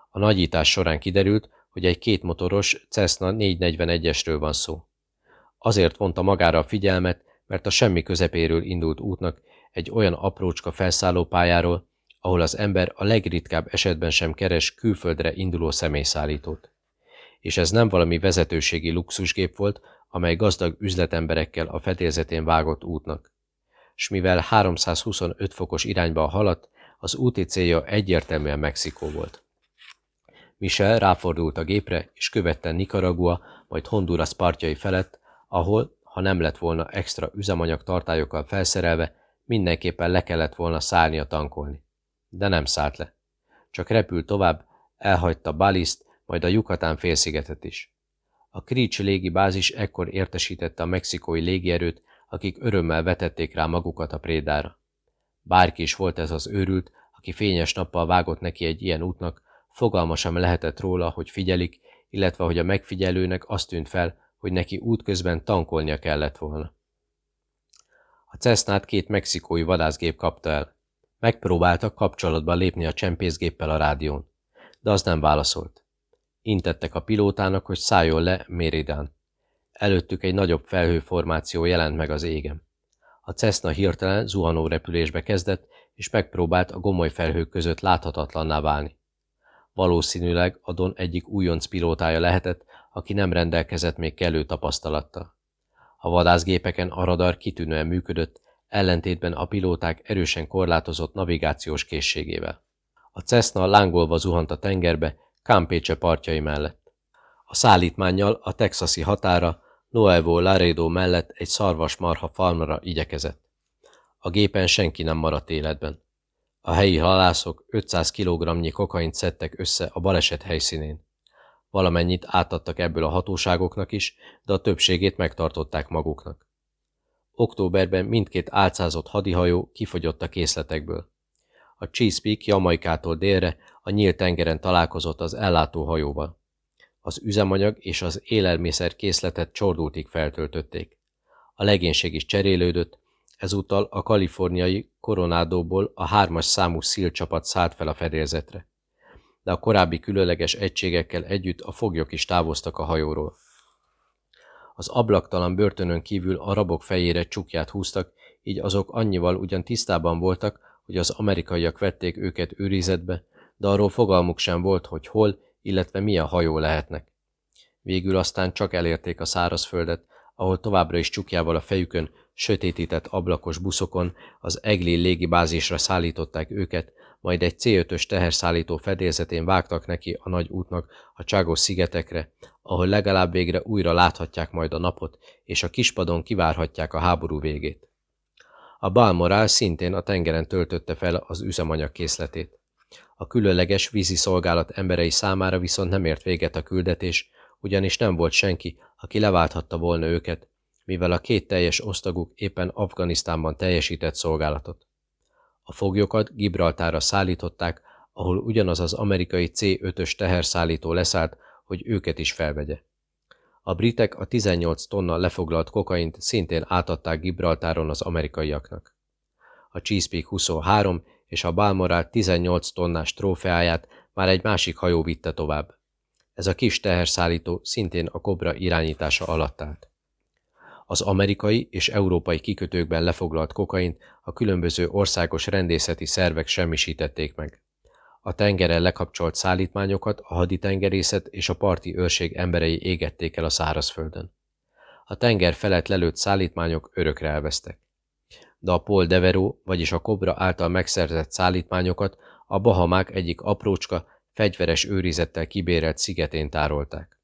A nagyítás során kiderült, hogy egy kétmotoros Cessna 441-esről van szó. Azért vonta magára a figyelmet, mert a semmi közepéről indult útnak egy olyan aprócska felszállópályáról, ahol az ember a legritkább esetben sem keres külföldre induló személyszállítót. És ez nem valami vezetőségi luxusgép volt, amely gazdag üzletemberekkel a fedélzetén vágott útnak. S mivel 325 fokos irányba haladt, az úti célja egyértelműen Mexikó volt. Michel ráfordult a gépre, és követte Nicaragua, majd Honduras partjai felett, ahol, ha nem lett volna extra üzemanyag tartályokkal felszerelve, mindenképpen le kellett volna szállnia tankolni. De nem szállt le. Csak repült tovább, elhagyta Baliszt, majd a Yucatán félszigetet is. A Creech légibázis ekkor értesítette a mexikói légierőt, akik örömmel vetették rá magukat a prédára. Bárki is volt ez az őrült, aki fényes nappal vágott neki egy ilyen útnak, fogalma sem lehetett róla, hogy figyelik, illetve hogy a megfigyelőnek azt tűnt fel, hogy neki útközben tankolnia kellett volna. A Cessnát két mexikói vadászgép kapta el. Megpróbáltak kapcsolatba lépni a csempészgéppel a rádión, de az nem válaszolt. Intettek a pilótának, hogy szálljon le Méridán. Előttük egy nagyobb felhőformáció jelent meg az égen. A Cessna hirtelen zuhanó repülésbe kezdett, és megpróbált a gomoly felhők között láthatatlanná válni. Valószínűleg a Don egyik újonc pilótája lehetett, aki nem rendelkezett még kellő tapasztalattal. A vadászgépeken a radar kitűnően működött, ellentétben a pilóták erősen korlátozott navigációs készségével. A Cessna lángolva zuhant a tengerbe, Campeche partjai mellett. A szállítmánnyal a texasi határa Nuevo Laredo mellett egy szarvasmarha farmra igyekezett. A gépen senki nem maradt életben. A helyi halászok 500 kg kokaint szedtek össze a baleset helyszínén. Valamennyit átadtak ebből a hatóságoknak is, de a többségét megtartották maguknak. Októberben mindkét álcázott hadihajó kifogyott a készletekből. A Chesapeake Jamaikától délre a nyílt tengeren találkozott az ellátóhajóval. Az üzemanyag és az élelmiszer készletet csordultig feltöltötték. A legénység is cserélődött, ezúttal a kaliforniai Coronadóból a hármas számú szílcsapat szállt fel a fedélzetre de a korábbi különleges egységekkel együtt a foglyok is távoztak a hajóról. Az ablaktalan börtönön kívül a rabok fejére csukját húztak, így azok annyival ugyan tisztában voltak, hogy az amerikaiak vették őket őrizetbe, de arról fogalmuk sem volt, hogy hol, illetve milyen hajó lehetnek. Végül aztán csak elérték a szárazföldet, ahol továbbra is csukjával a fejükön, sötétített ablakos buszokon az Egli légibázisra szállították őket, majd egy C5-ös teherszállító fedélzetén vágtak neki a nagy útnak a Cságos szigetekre, ahol legalább végre újra láthatják majd a napot, és a kispadon kivárhatják a háború végét. A Balmoral szintén a tengeren töltötte fel az üzemanyag készletét. A különleges vízi szolgálat emberei számára viszont nem ért véget a küldetés, ugyanis nem volt senki, aki leválthatta volna őket, mivel a két teljes osztaguk éppen Afganisztánban teljesített szolgálatot. A foglyokat Gibraltára szállították, ahol ugyanaz az amerikai C-5-ös teherszállító leszállt, hogy őket is felvegye. A britek a 18 tonna lefoglalt kokaint szintén átadták Gibraltáron az amerikaiaknak. A Chesapeake 23 és a Balmoral 18 tonnás trófeáját már egy másik hajó vitte tovább. Ez a kis teherszállító szintén a Kobra irányítása alatt állt. Az amerikai és európai kikötőkben lefoglalt kokaint a különböző országos rendészeti szervek semmisítették meg. A tengeren lekapcsolt szállítmányokat a haditengerészet és a parti őrség emberei égették el a szárazföldön. A tenger felett lelőtt szállítmányok örökre elvesztek. De a Paul Devero, vagyis a Kobra által megszerzett szállítmányokat a Bahamák egyik aprócska, fegyveres őrizettel kibérelt szigetén tárolták.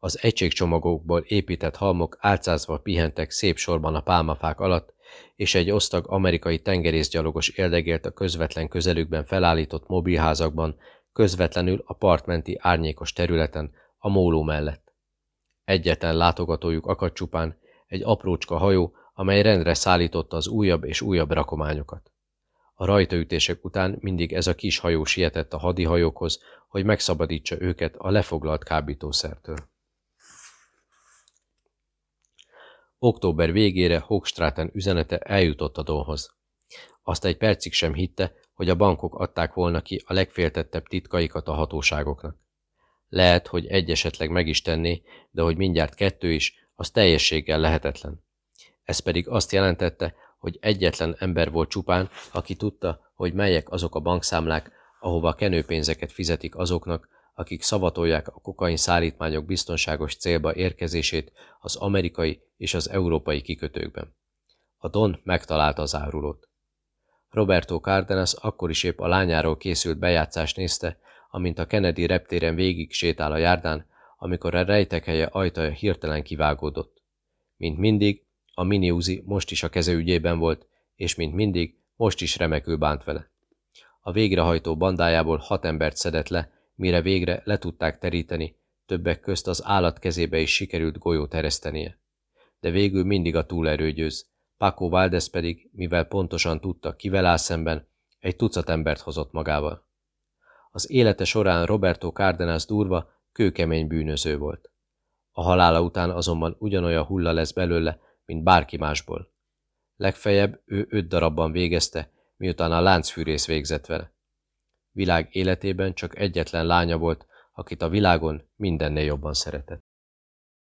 Az egységcsomagokból épített halmok álcázva pihentek szép sorban a pálmafák alatt, és egy osztag amerikai tengerészgyalogos éldegélt a közvetlen közelükben felállított mobilházakban, közvetlenül a partmenti árnyékos területen, a móló mellett. Egyetlen látogatójuk akadt csupán, egy aprócska hajó, amely rendre szállította az újabb és újabb rakományokat. A rajtaütések után mindig ez a kis hajó sietett a hadihajókhoz, hogy megszabadítsa őket a lefoglalt kábítószertől. Október végére Hochstraten üzenete eljutott a Donhoz. Azt egy percig sem hitte, hogy a bankok adták volna ki a legféltettebb titkaikat a hatóságoknak. Lehet, hogy egy esetleg meg is tenné, de hogy mindjárt kettő is, az teljességgel lehetetlen. Ez pedig azt jelentette, hogy egyetlen ember volt csupán, aki tudta, hogy melyek azok a bankszámlák, ahova kenőpénzeket fizetik azoknak, akik szavatolják a kokain szállítmányok biztonságos célba érkezését az amerikai és az európai kikötőkben. A Don megtalálta az árulót. Roberto Cárdenas akkor is épp a lányáról készült bejátszást nézte, amint a Kennedy reptéren végig sétál a járdán, amikor a rejtekhelye ajtaja hirtelen kivágódott. Mint mindig, a mini Uzi most is a keze ügyében volt, és mint mindig, most is remekül bánt vele. A végrehajtó bandájából hat embert szedett le, mire végre le tudták teríteni, többek közt az állat kezébe is sikerült golyót eresztenie. De végül mindig a túlerő győz. Paco Valdez pedig, mivel pontosan tudta, kivel áll szemben, egy tucat embert hozott magával. Az élete során Roberto Cárdenas durva, kőkemény bűnöző volt. A halála után azonban ugyanolyan hulla lesz belőle, mint bárki másból. Legfeljebb ő öt darabban végezte, miután a láncfűrész végzett vele. Világ életében csak egyetlen lánya volt, akit a világon mindennél jobban szeretett.